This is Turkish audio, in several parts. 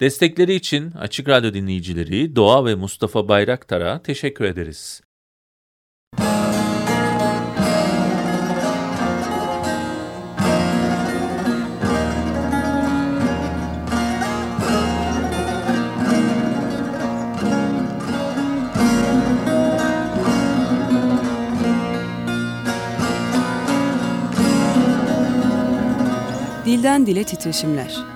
Destekleri için Açık Radyo dinleyicileri Doğa ve Mustafa Bayraktar'a teşekkür ederiz. Dilden Dile Titreşimler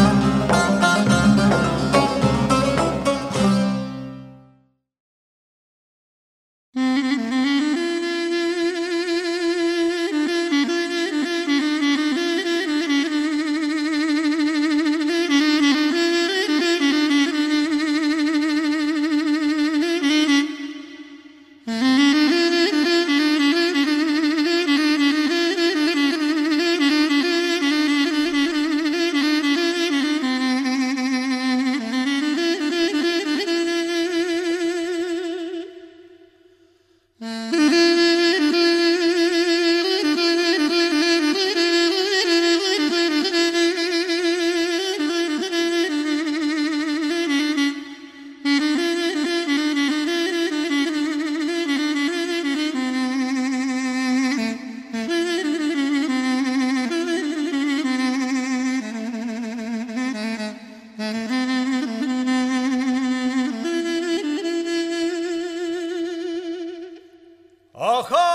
Aha!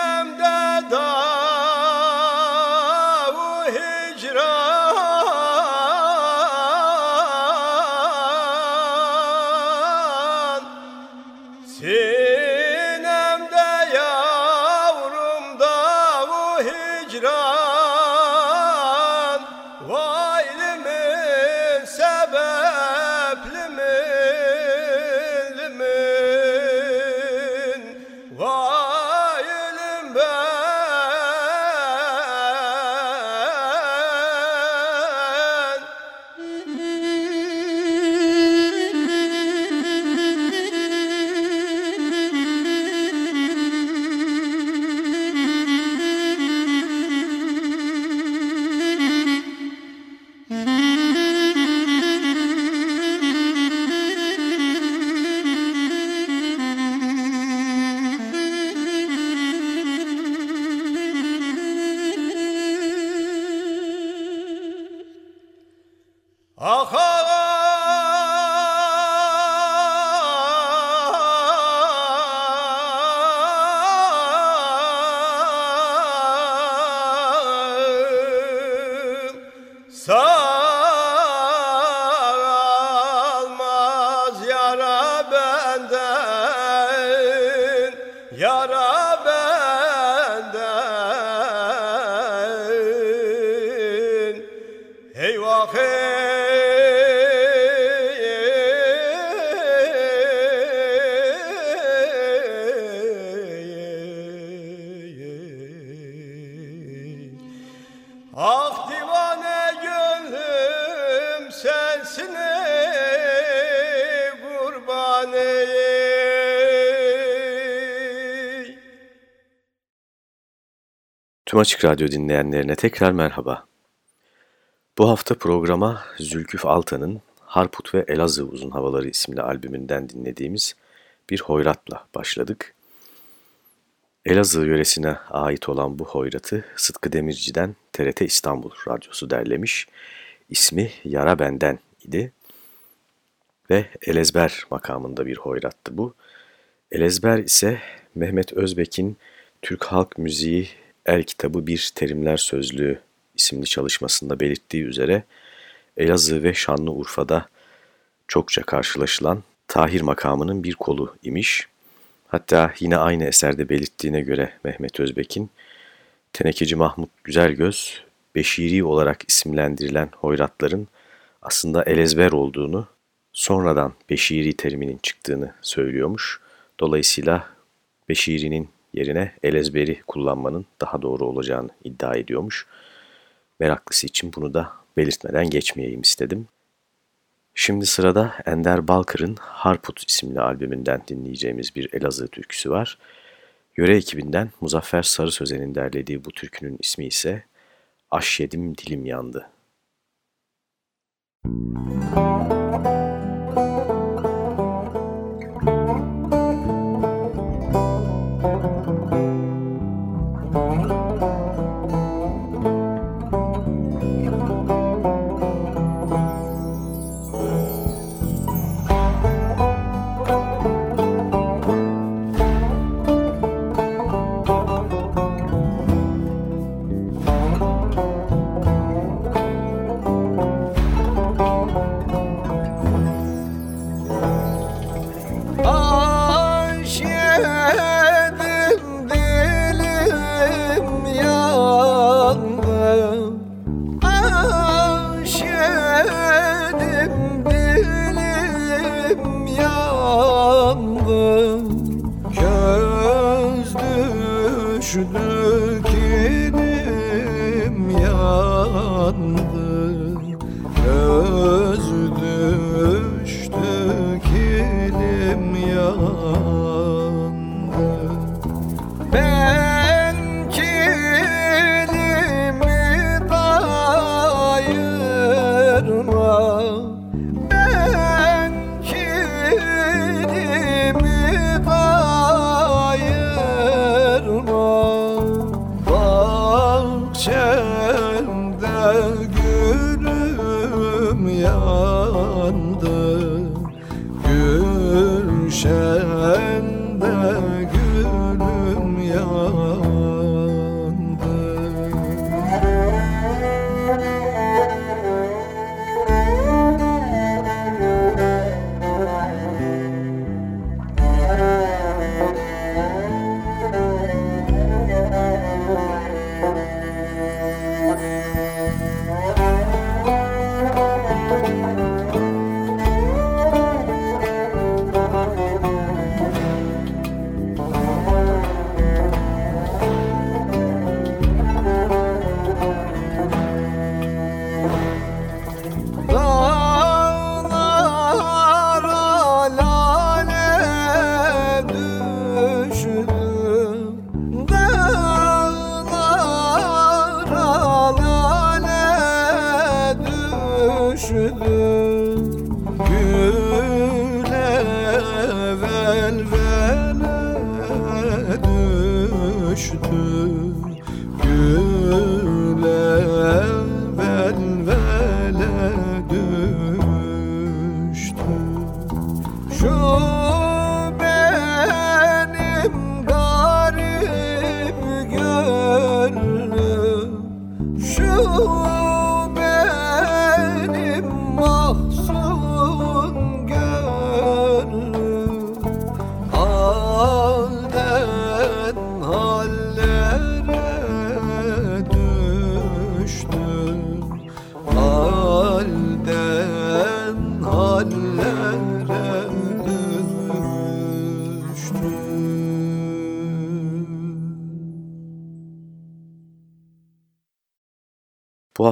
am the dog. Ah divane gönlüm sensin kurban. Tüm Açık Radyo dinleyenlerine tekrar merhaba. Bu hafta programa Zülküf Altan'ın Harput ve Elazığ Uzun Havaları isimli albümünden dinlediğimiz bir hoyratla başladık. Elazığ yöresine ait olan bu hoyratı Sıtkı Demirci'den TRT İstanbul Radyosu derlemiş. İsmi Yara Benden idi ve Elezber makamında bir hoyrattı bu. Elezber ise Mehmet Özbek'in Türk Halk Müziği El Kitabı Bir Terimler Sözlüğü isimli çalışmasında belirttiği üzere Elazığ ve Şanlıurfa'da çokça karşılaşılan Tahir makamının bir kolu imiş. Hatta yine aynı eserde belirttiğine göre Mehmet Özbek'in Tenekeci Mahmut Güzelgöz, Beşiri olarak isimlendirilen hoyratların aslında elezber olduğunu, sonradan Beşiri teriminin çıktığını söylüyormuş. Dolayısıyla Beşiri'nin yerine elezberi kullanmanın daha doğru olacağını iddia ediyormuş. Meraklısı için bunu da belirtmeden geçmeyeyim istedim. Şimdi sırada Ender Balkır'ın Harput isimli albümünden dinleyeceğimiz bir Elazığ türküsü var. Yöre ekibinden Muzaffer Sarı Sözen'in derlediği bu türkünün ismi ise Aş yedim dilim yandı. Müzik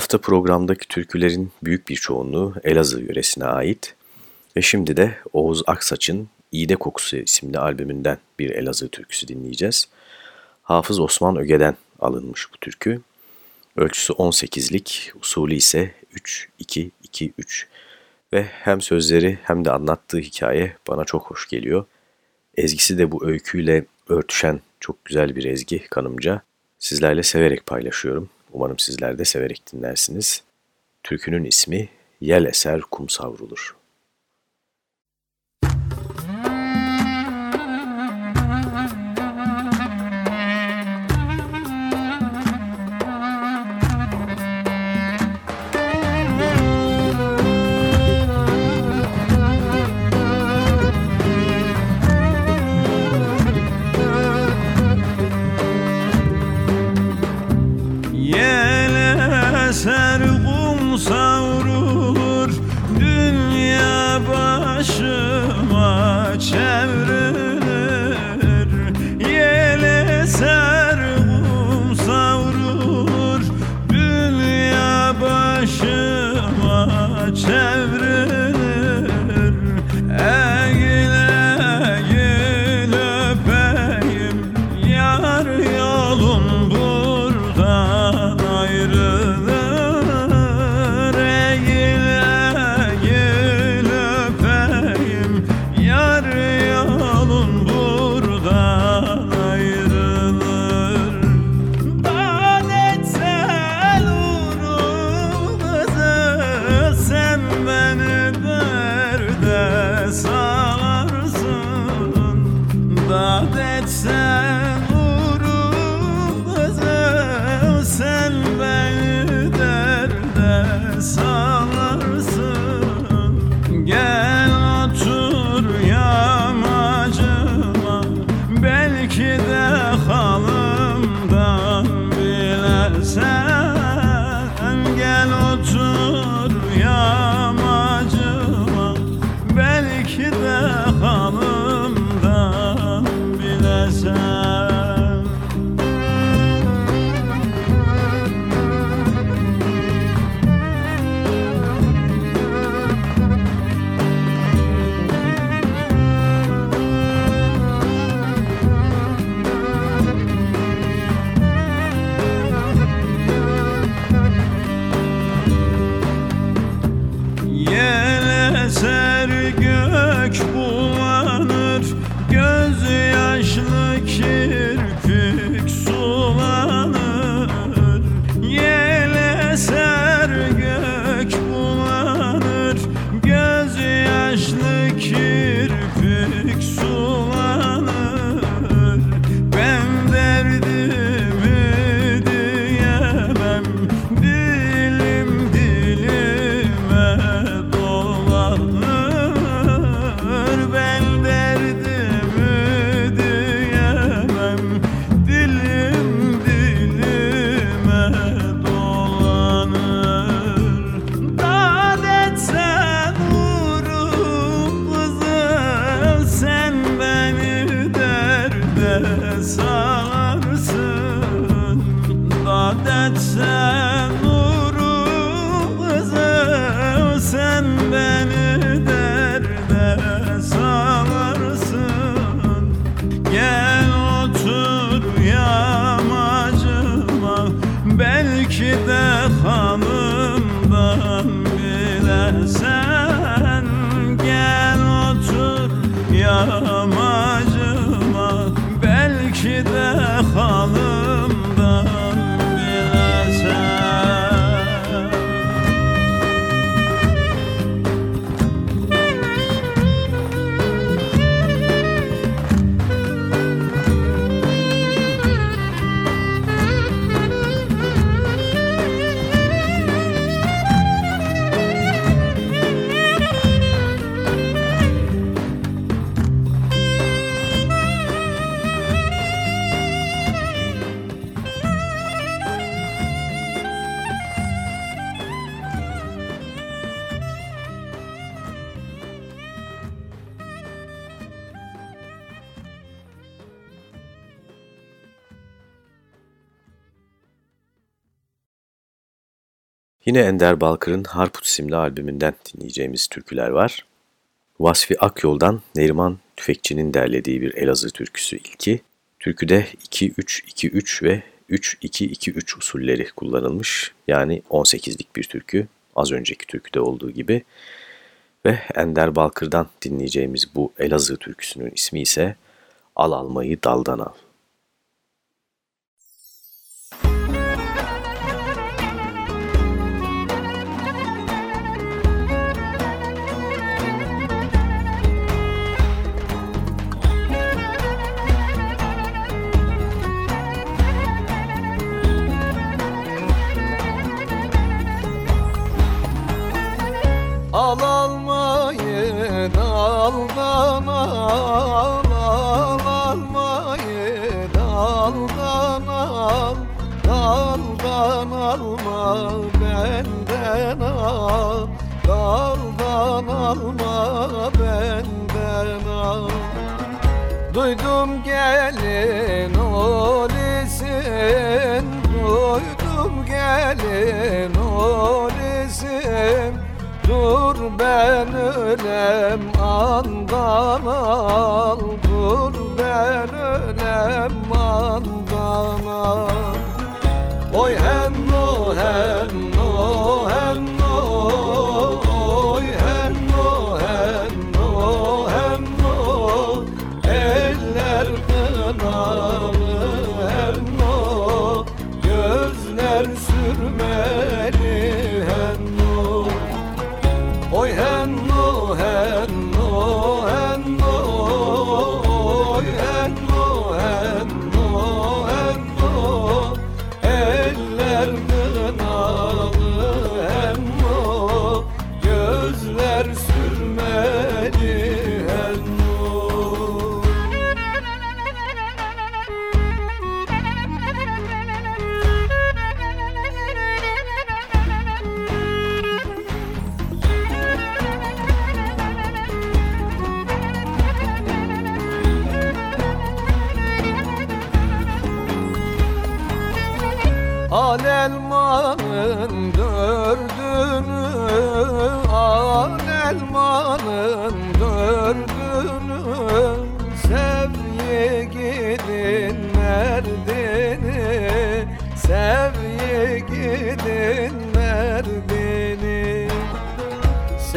hafta programdaki türkülerin büyük bir çoğunluğu Elazığ yöresine ait ve şimdi de Oğuz Aksaç'ın İğde Kokusu isimli albümünden bir Elazığ türküsü dinleyeceğiz. Hafız Osman Öge'den alınmış bu türkü. Ölçüsü 18'lik, usulü ise 3-2-2-3 ve hem sözleri hem de anlattığı hikaye bana çok hoş geliyor. Ezgisi de bu öyküyle örtüşen çok güzel bir ezgi kanımca. Sizlerle severek paylaşıyorum. Umarım sizler de severek dinlersiniz. Türkünün ismi Yel Eser Kum Savrulur. Yine Ender Balkır'ın Harput isimli albümünden dinleyeceğimiz türküler var. Vasfi Akyol'dan Neriman Tüfekçi'nin derlediği bir Elazığ türküsü ilki. Türküde 2-3-2-3 ve 3-2-2-3 usulleri kullanılmış. Yani 18'lik bir türkü. Az önceki türküde olduğu gibi. Ve Ender Balkır'dan dinleyeceğimiz bu Elazığ türküsünün ismi ise Al Almayı Daldan Al. Al almayı daldan al Al almayı daldan al Daldan alma benden al Daldan alma benden al. Duydum gelin olisin Duydum gelin olisin Dur ben ölem andan al. Dur ben ölem andan al. Oy henno henno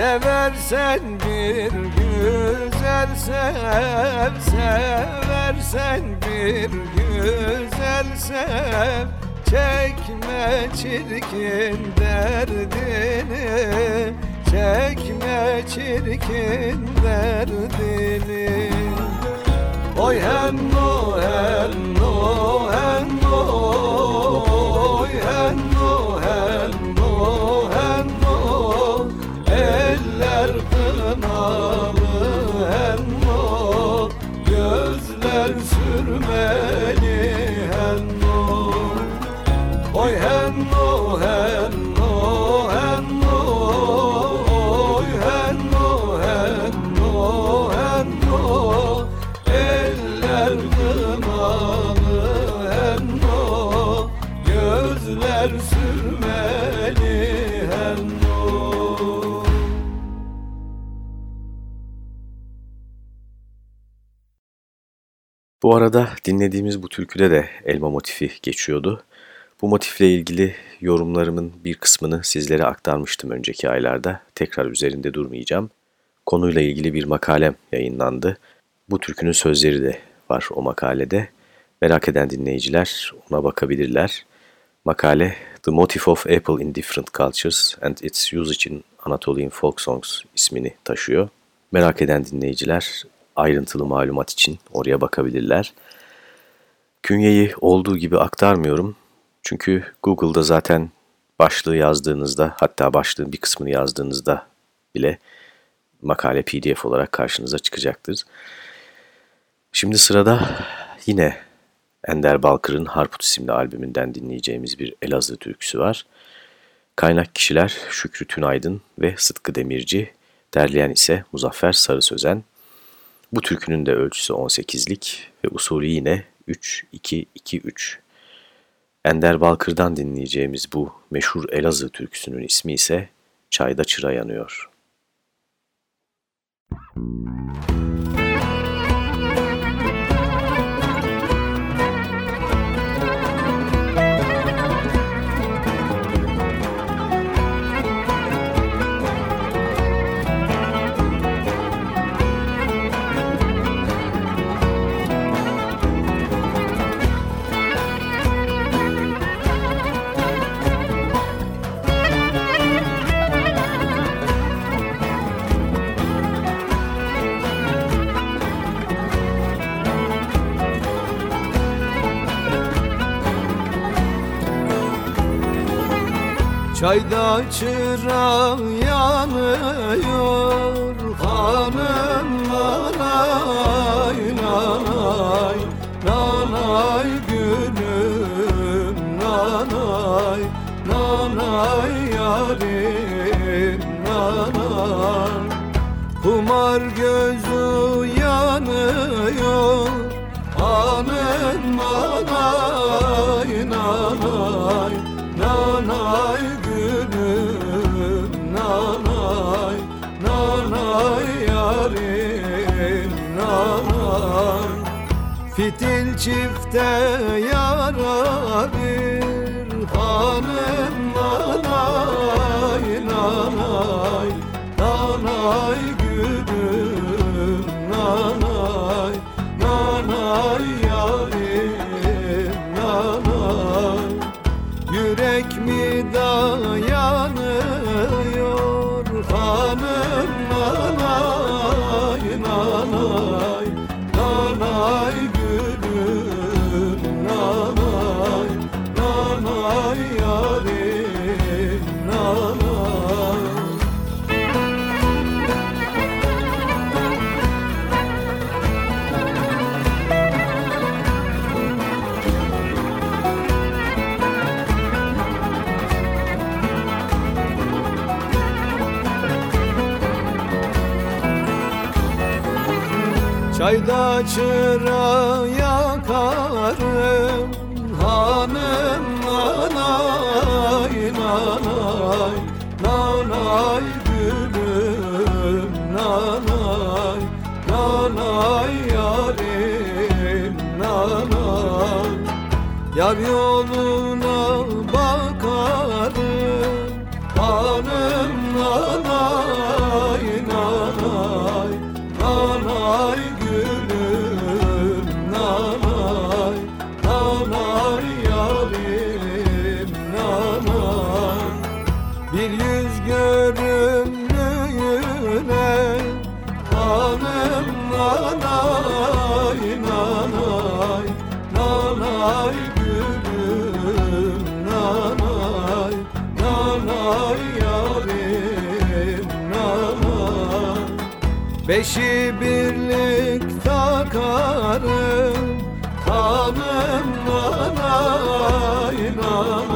Seversen bir güzel sev Seversen bir güzel sev. Çekme çirkin derdini Çekme çirkin derdini. Oy henno henno henno Oy henno sürmeli henno Oy henno henno Bu arada dinlediğimiz bu türküde de elma motifi geçiyordu. Bu motifle ilgili yorumlarımın bir kısmını sizlere aktarmıştım önceki aylarda. Tekrar üzerinde durmayacağım. Konuyla ilgili bir makalem yayınlandı. Bu türkünün sözleri de var o makalede. Merak eden dinleyiciler ona bakabilirler. Makale The Motif of Apple in Different Cultures and Its Usage in Anatolian Folk Songs ismini taşıyor. Merak eden dinleyiciler ayrıntılı malumat için oraya bakabilirler. Künyeyi olduğu gibi aktarmıyorum. Çünkü Google'da zaten başlığı yazdığınızda hatta başlığın bir kısmını yazdığınızda bile makale pdf olarak karşınıza çıkacaktır. Şimdi sırada yine Ender Balkır'ın Harput isimli albümünden dinleyeceğimiz bir Elazığ türküsü var. Kaynak kişiler Şükrü Tünaydın ve Sıtkı Demirci, derleyen ise Muzaffer Sarı Sözen. Bu türkünün de ölçüsü 18'lik ve usulü yine 3-2-2-3. Ender Balkır'dan dinleyeceğimiz bu meşhur Elazığ türküsünün ismi ise Çayda Çıra Yanıyor. Çayda çıra yanıyor hanım nanay nanay nanay gülüm nanay nanay yarim nanay. Kumar gözü yanıyor hanım nanay Fitil çifte yara bir hanım nanay nanay Çayda çıra yakarım Hanım nanay nanay Nanay gülüm nanay Nanay yarim nanay. Yar yoluna görümlüğüne Hanım nanay nanay Nanay gülüm nanay Nanay yarim nanay. Beşi birlik takarım Hanım nanay nanay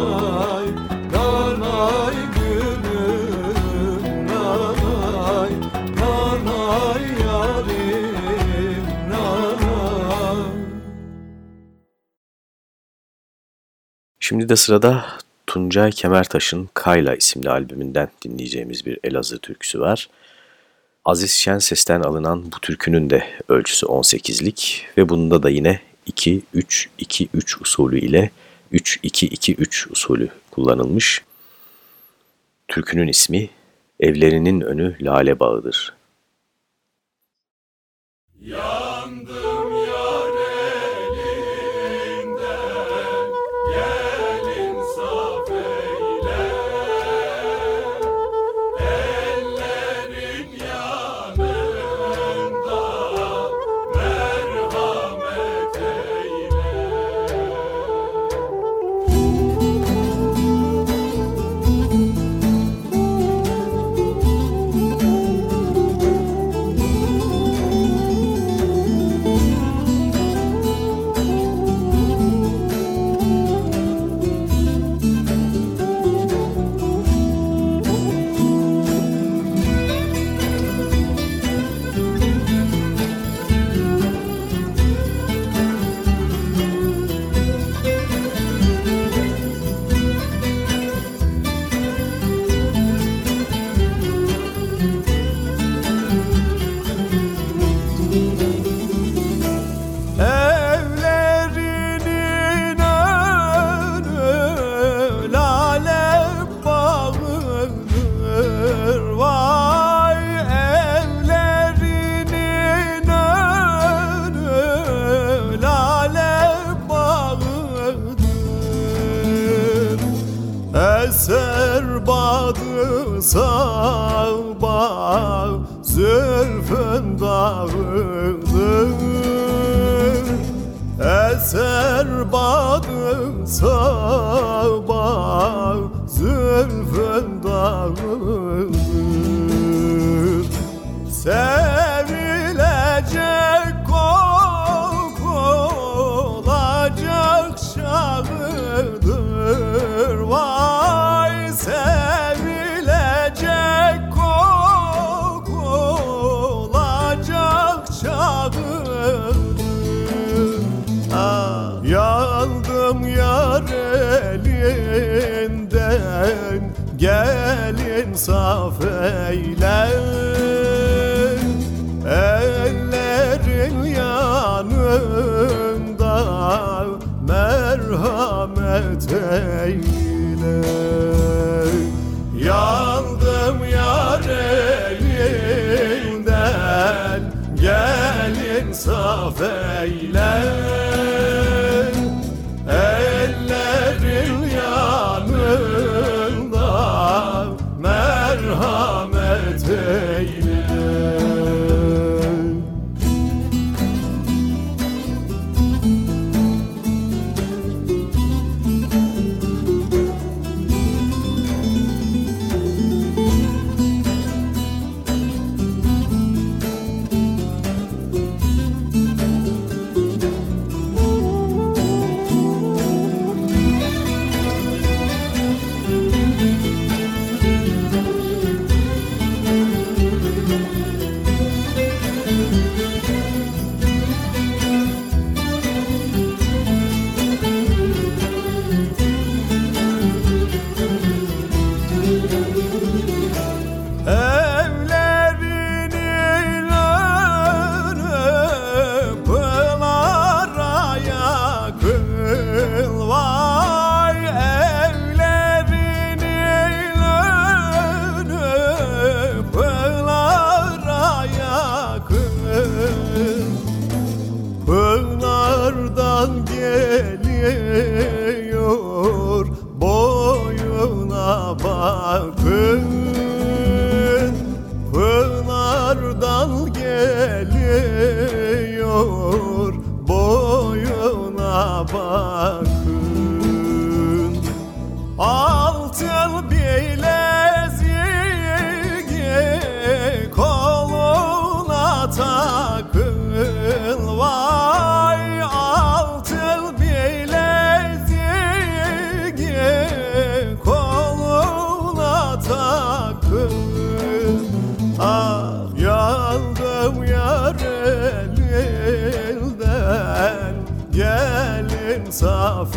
Şimdi de sırada Tuncay Kemertaş'ın Kayla isimli albümünden dinleyeceğimiz bir Elazığ türküsü var. Aziz Şenses'ten alınan bu türkünün de ölçüsü 18'lik ve bunda da yine 2-3-2-3 usulü ile 3-2-2-3 usulü kullanılmış. Türkünün ismi Evlerinin Önü Lale Bağı'dır. Evlerinin eyle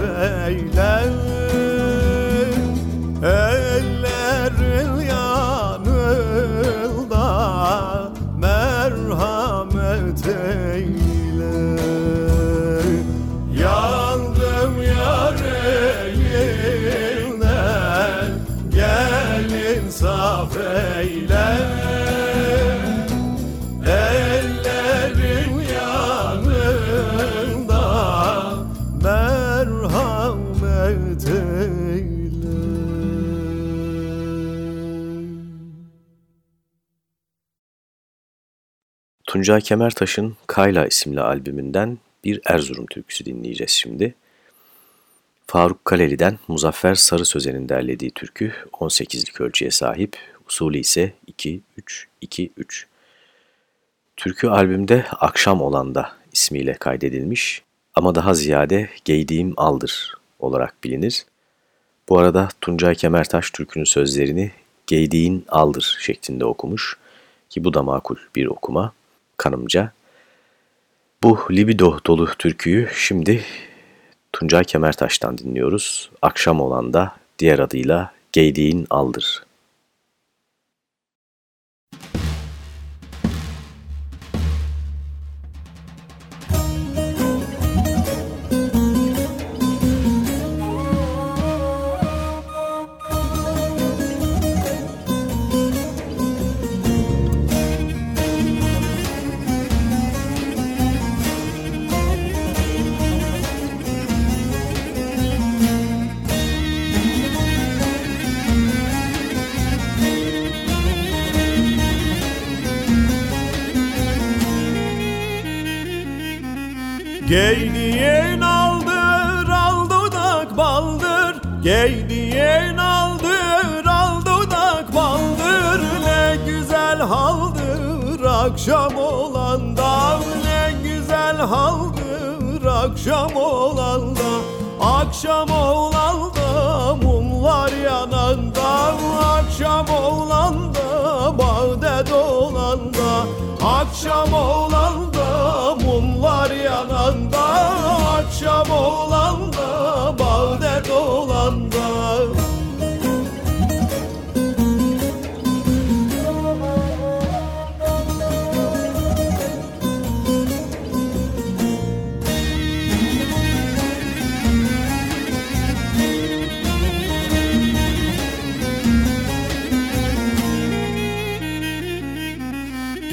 eyle Tuncay Kemertaş'ın Kayla isimli albümünden bir Erzurum türküsü dinleyeceğiz şimdi. Faruk Kaleli'den Muzaffer Sarı Sözen'in derlediği türkü 18'lik ölçüye sahip, usulü ise 2-3-2-3. Türkü albümde Akşam Olan'da ismiyle kaydedilmiş ama daha ziyade Geydiğim Aldır olarak bilinir. Bu arada Tuncay Kemertaş türkünün sözlerini Geydiğin Aldır şeklinde okumuş ki bu da makul bir okuma kanımca. Bu libido dolu türküyü şimdi Tuncay Kemertaş'tan dinliyoruz. Akşam olan da diğer adıyla Geydiğin Aldır. Gey diyen aldır al dudak baldır. Gey diyen aldır al dudak baldır. Ne güzel haldır akşam olanda Ne güzel haldır akşam olanda Akşam olanda mumlar yananda Akşam olanda bağda dolanda Akşam olanda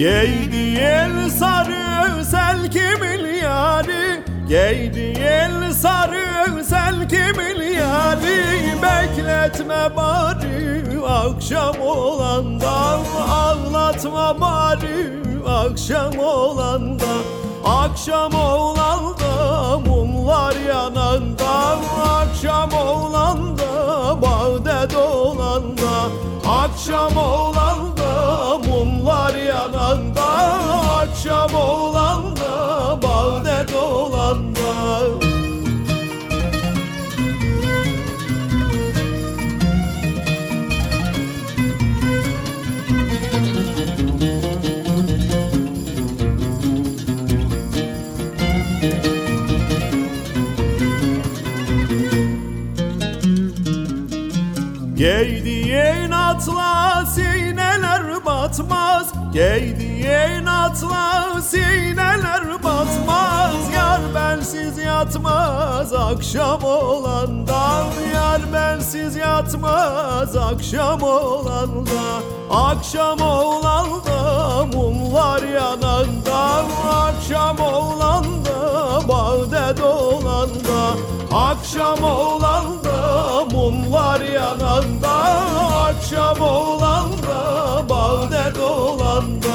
Geydi el sarı sel kimin yari? Geydi el sarı sel kimin yari? Bekletme bari akşam olanda Ağlatma bari akşam olanda Akşam olanda mumlar yananda Akşam olanda bağda dolanda Akşam olanda batmaz Giydiğin atla sineler batmaz. Yar bensiz yatmaz akşam olandan. Yar bensiz yatmaz akşam olanda Akşam olanda mumlar yananda. Akşam olanda bağda dolanda. Akşam olanda mumlar yananda Akşam olanda bağda dolanda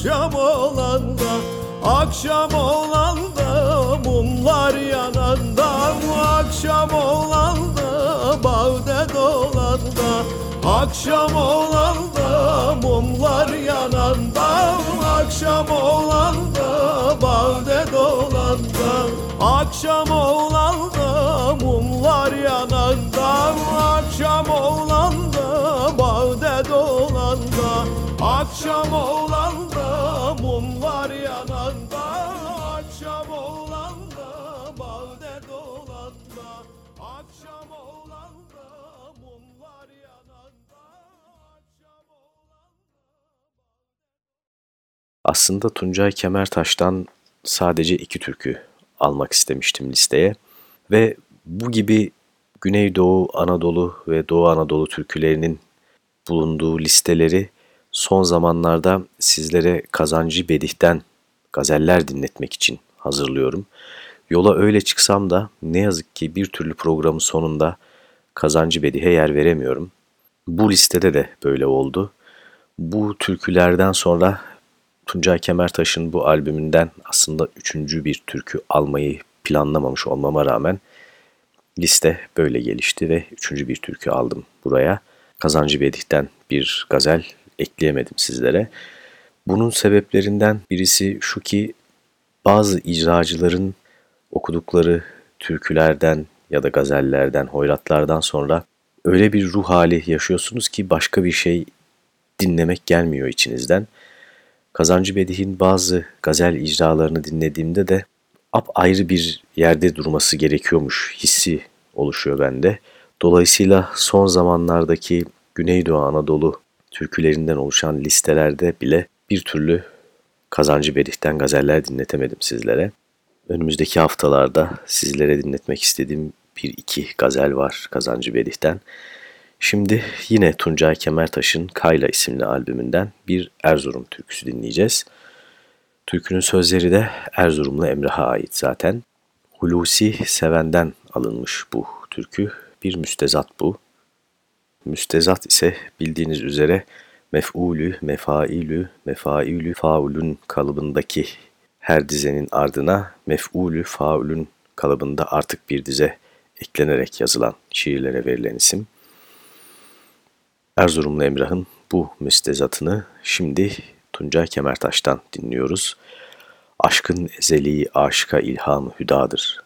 akşam olanda Akşam olanda mumlar yananda. Akşam olanda bağda dolanda. Akşam olanda mumlar yananda. Akşam olanda bağda dolanda. Akşam olanda mumlar yananda. Akşam olanda bağda dolanda. Akşam olanda Aslında Tuncay Kemertaş'tan sadece iki türkü almak istemiştim listeye ve bu gibi Güneydoğu Anadolu ve Doğu Anadolu türkülerinin bulunduğu listeleri son zamanlarda sizlere Kazancı Bedih'ten gazeller dinletmek için hazırlıyorum. Yola öyle çıksam da ne yazık ki bir türlü programın sonunda Kazancı Bedih'e yer veremiyorum. Bu listede de böyle oldu. Bu türkülerden sonra Tuncay Kemertaş'ın bu albümünden aslında üçüncü bir türkü almayı planlamamış olmama rağmen liste böyle gelişti ve üçüncü bir türkü aldım buraya. Kazancı Bedih'ten bir gazel ekleyemedim sizlere. Bunun sebeplerinden birisi şu ki bazı icracıların okudukları türkülerden ya da gazellerden, hoyratlardan sonra öyle bir ruh hali yaşıyorsunuz ki başka bir şey dinlemek gelmiyor içinizden. Kazancı Bedih'in bazı gazel icralarını dinlediğimde de ap ayrı bir yerde durması gerekiyormuş hissi oluşuyor bende. Dolayısıyla son zamanlardaki Güneydoğu Anadolu türkülerinden oluşan listelerde bile bir türlü Kazancı Bedih'ten gazeller dinletemedim sizlere. Önümüzdeki haftalarda sizlere dinletmek istediğim bir iki gazel var Kazancı Belih'ten. Şimdi yine Tuncay Kemertaş'ın Kayla isimli albümünden bir Erzurum türküsü dinleyeceğiz. Türkünün sözleri de Erzurumlu Emrah'a ait zaten. Hulusi Seven'den alınmış bu türkü. Bir müstezat bu. Müstezat ise bildiğiniz üzere mef'ulü, mefailü, mefailü, faulün kalıbındaki her dizenin ardına mef'ulü, faulün kalıbında artık bir dize eklenerek yazılan şiirlere verilen isim. Erzurumlu Emrah'ın bu müstezatını şimdi Tuncay Kemertaş'tan dinliyoruz. Aşkın ezeli aşka ilham hüdadır.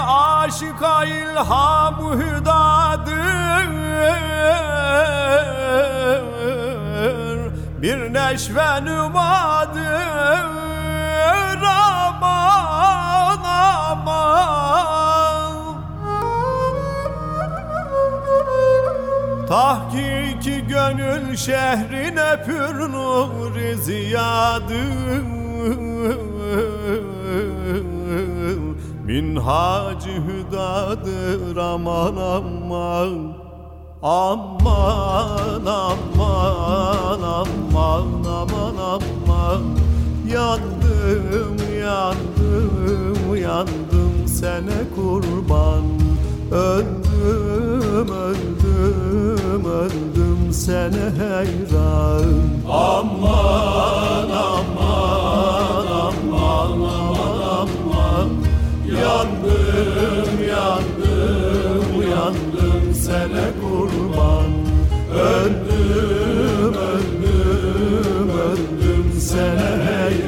Aşka ilham hüdadır. Bir neşve nümadır aman aman. Tahkiki gönül şehrine pür nur ziyadır Minhacı hüdadır aman aman. Aman aman aman aman aman. Yandım yandım yandım sene kurban. Öldüm öldüm öldüm sene heyran Aman aman Yandım yandım yandım sene kurban. Öldüm öldüm öldüm sene heyran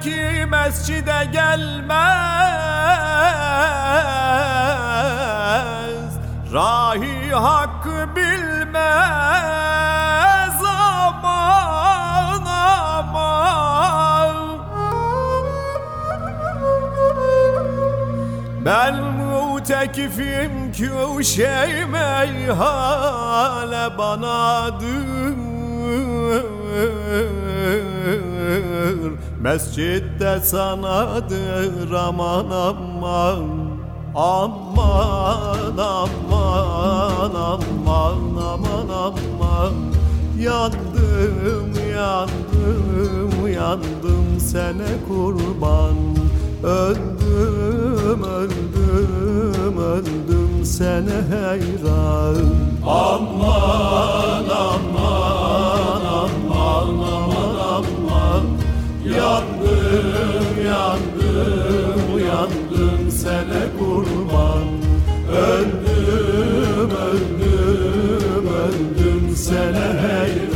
ki mescide gelmez. Rahi hakkı bilmez aman aman. Ben mutekifim ki o şey meyhale banadır Mescitte sanadır aman aman Aman aman aman aman aman. Yandım yandım yandım sene kurban. Öldüm öldüm öldüm sene heyran Aman aman Yandım yandım yandım sene kurban. Öldüm öldüm öldüm sene heyran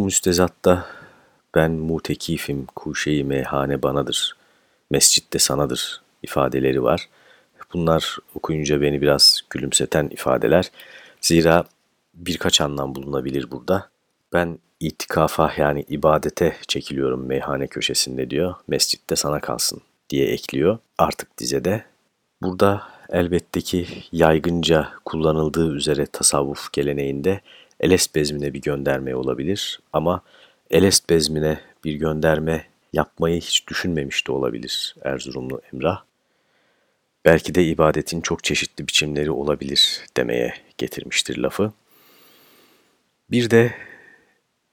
Bu müstezatta ben mutekifim, kuşeyi meyhane banadır, mescitte sanadır ifadeleri var. Bunlar okuyunca beni biraz gülümseten ifadeler. Zira birkaç anlam bulunabilir burada. Ben itikafa yani ibadete çekiliyorum meyhane köşesinde diyor. Mescitte sana kalsın diye ekliyor. Artık dizede. Burada elbette ki yaygınca kullanıldığı üzere tasavvuf geleneğinde Elest bezmine bir gönderme olabilir ama Elest bezmine bir gönderme yapmayı hiç düşünmemiş de olabilir Erzurumlu Emrah. Belki de ibadetin çok çeşitli biçimleri olabilir demeye getirmiştir lafı. Bir de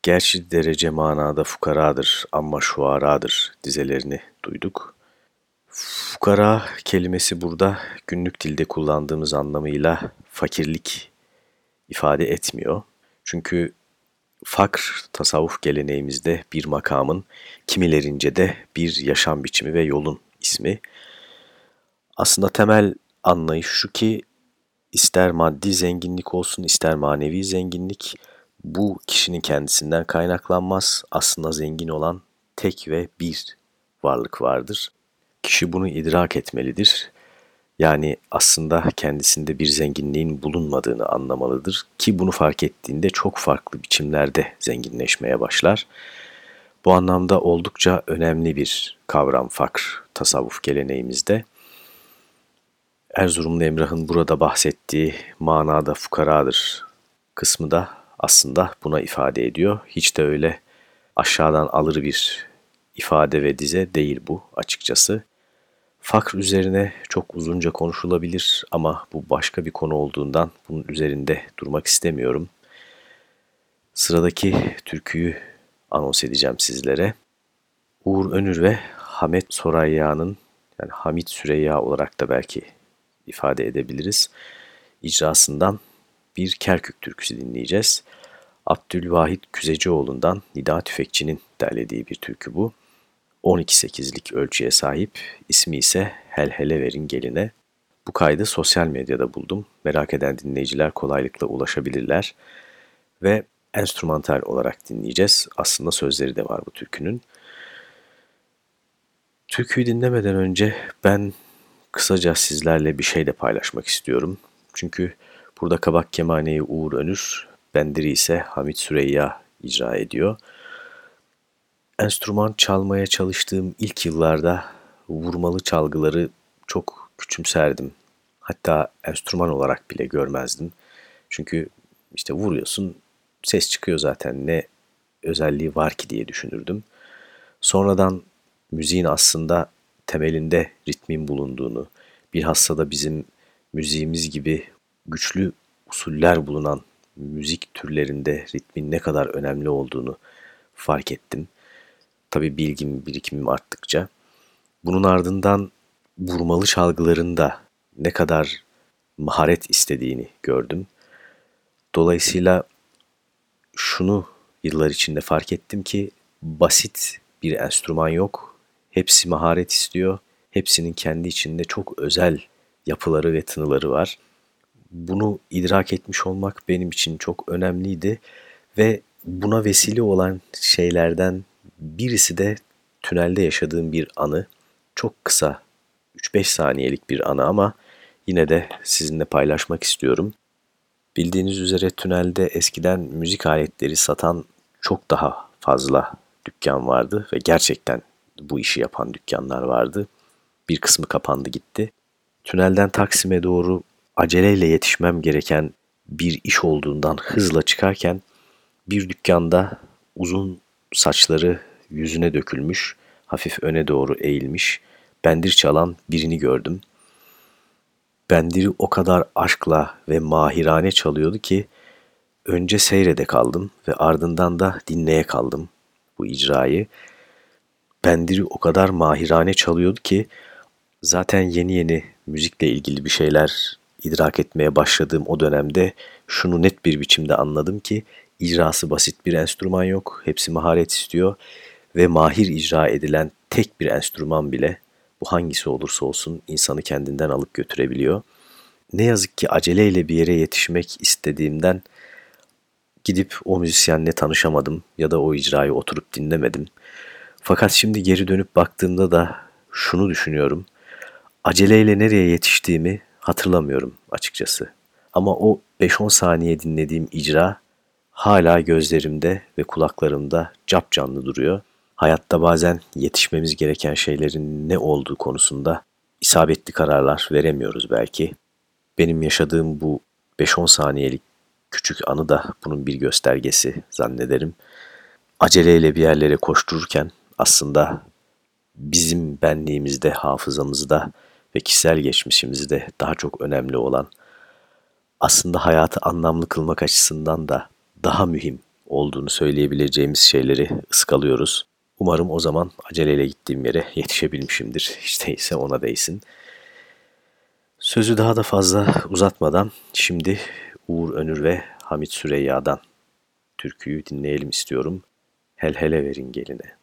gerçi derece manada fukaradır ama şuaradır dizelerini duyduk. Fukara kelimesi burada günlük dilde kullandığımız anlamıyla fakirlik ifade etmiyor. Çünkü fakr tasavvuf geleneğimizde bir makamın, kimilerince de bir yaşam biçimi ve yolun ismi. Aslında temel anlayış şu ki ister maddi zenginlik olsun ister manevi zenginlik bu kişinin kendisinden kaynaklanmaz. Aslında zengin olan tek ve bir varlık vardır. Kişi bunu idrak etmelidir. Yani aslında kendisinde bir zenginliğin bulunmadığını anlamalıdır ki bunu fark ettiğinde çok farklı biçimlerde zenginleşmeye başlar. Bu anlamda oldukça önemli bir kavram fakr tasavvuf geleneğimizde. Erzurumlu Emrah'ın burada bahsettiği manada fukaradır kısmı da aslında buna ifade ediyor. Hiç de öyle aşağıdan alır bir ifade ve dize değil bu açıkçası. Fakr üzerine çok uzunca konuşulabilir ama bu başka bir konu olduğundan bunun üzerinde durmak istemiyorum. Sıradaki türküyü anons edeceğim sizlere. Uğur Önür ve Hamet Sorayya'nın yani Hamit Süreyya olarak da belki ifade edebiliriz. icrasından bir Kerkük türküsü dinleyeceğiz. Abdülvahit Küzecioğlu'ndan Nida Tüfekçi'nin derlediği bir türkü bu. 12-8'lik ölçüye sahip, ismi ise Hel Hele Verin Geline. Bu kaydı sosyal medyada buldum. Merak eden dinleyiciler kolaylıkla ulaşabilirler. Ve enstrümantal olarak dinleyeceğiz. Aslında sözleri de var bu türkünün. Türküyü dinlemeden önce ben kısaca sizlerle bir şey de paylaşmak istiyorum. Çünkü burada Kabak Kemane'yi Uğur Önür, Bendiri ise Hamit Süreyya icra ediyor. Enstrüman çalmaya çalıştığım ilk yıllarda vurmalı çalgıları çok küçümserdim. Hatta enstrüman olarak bile görmezdim. Çünkü işte vuruyorsun ses çıkıyor zaten ne özelliği var ki diye düşünürdüm. Sonradan müziğin aslında temelinde ritmin bulunduğunu, bilhassa da bizim müziğimiz gibi güçlü usuller bulunan müzik türlerinde ritmin ne kadar önemli olduğunu fark ettim. Tabi bilgim, birikimim arttıkça. Bunun ardından vurmalı çalgıların da ne kadar maharet istediğini gördüm. Dolayısıyla şunu yıllar içinde fark ettim ki basit bir enstrüman yok. Hepsi maharet istiyor. Hepsinin kendi içinde çok özel yapıları ve tınıları var. Bunu idrak etmiş olmak benim için çok önemliydi ve buna vesile olan şeylerden birisi de tünelde yaşadığım bir anı. Çok kısa 3-5 saniyelik bir anı ama yine de sizinle paylaşmak istiyorum. Bildiğiniz üzere tünelde eskiden müzik aletleri satan çok daha fazla dükkan vardı ve gerçekten bu işi yapan dükkanlar vardı. Bir kısmı kapandı gitti. Tünelden Taksim'e doğru aceleyle yetişmem gereken bir iş olduğundan hızla çıkarken bir dükkanda uzun saçları yüzüne dökülmüş, hafif öne doğru eğilmiş, bendir çalan birini gördüm. Bendiri o kadar aşkla ve mahirane çalıyordu ki önce seyrede kaldım ve ardından da dinleye kaldım bu icrayı. Bendiri o kadar mahirane çalıyordu ki zaten yeni yeni müzikle ilgili bir şeyler idrak etmeye başladığım o dönemde şunu net bir biçimde anladım ki icrası basit bir enstrüman yok. Hepsi maharet istiyor ve mahir icra edilen tek bir enstrüman bile bu hangisi olursa olsun insanı kendinden alıp götürebiliyor. Ne yazık ki aceleyle bir yere yetişmek istediğimden gidip o müzisyenle tanışamadım ya da o icrayı oturup dinlemedim. Fakat şimdi geri dönüp baktığımda da şunu düşünüyorum. Aceleyle nereye yetiştiğimi hatırlamıyorum açıkçası. Ama o 5-10 saniye dinlediğim icra hala gözlerimde ve kulaklarımda cap canlı duruyor. Hayatta bazen yetişmemiz gereken şeylerin ne olduğu konusunda isabetli kararlar veremiyoruz belki. Benim yaşadığım bu 5-10 saniyelik küçük anı da bunun bir göstergesi zannederim. Aceleyle bir yerlere koştururken aslında bizim benliğimizde, hafızamızda ve kişisel geçmişimizde daha çok önemli olan aslında hayatı anlamlı kılmak açısından da daha mühim olduğunu söyleyebileceğimiz şeyleri ıskalıyoruz. Umarım o zaman aceleyle gittiğim yere yetişebilmişimdir. Hiç değilse ona değsin. Sözü daha da fazla uzatmadan şimdi Uğur Önür ve Hamit Süreyya'dan türküyü dinleyelim istiyorum. Hel hele verin geline.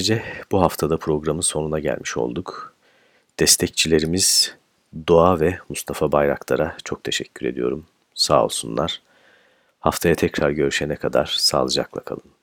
Böylece bu haftada programın sonuna gelmiş olduk. Destekçilerimiz Doğa ve Mustafa Bayraktar'a çok teşekkür ediyorum. Sağ olsunlar. Haftaya tekrar görüşene kadar sağlıcakla kalın.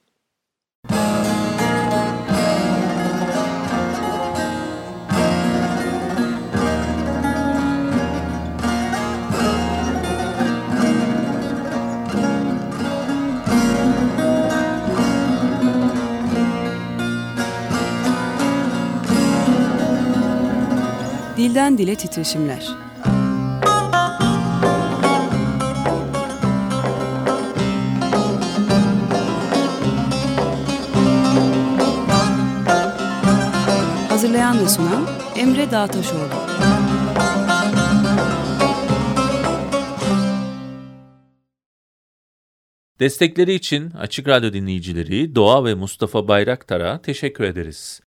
Dilden dile titreşimler. Hazırlayan ve sunan Emre Dağtaşoğlu. Destekleri için Açık Radyo dinleyicileri Doğa ve Mustafa Bayraktar'a teşekkür ederiz.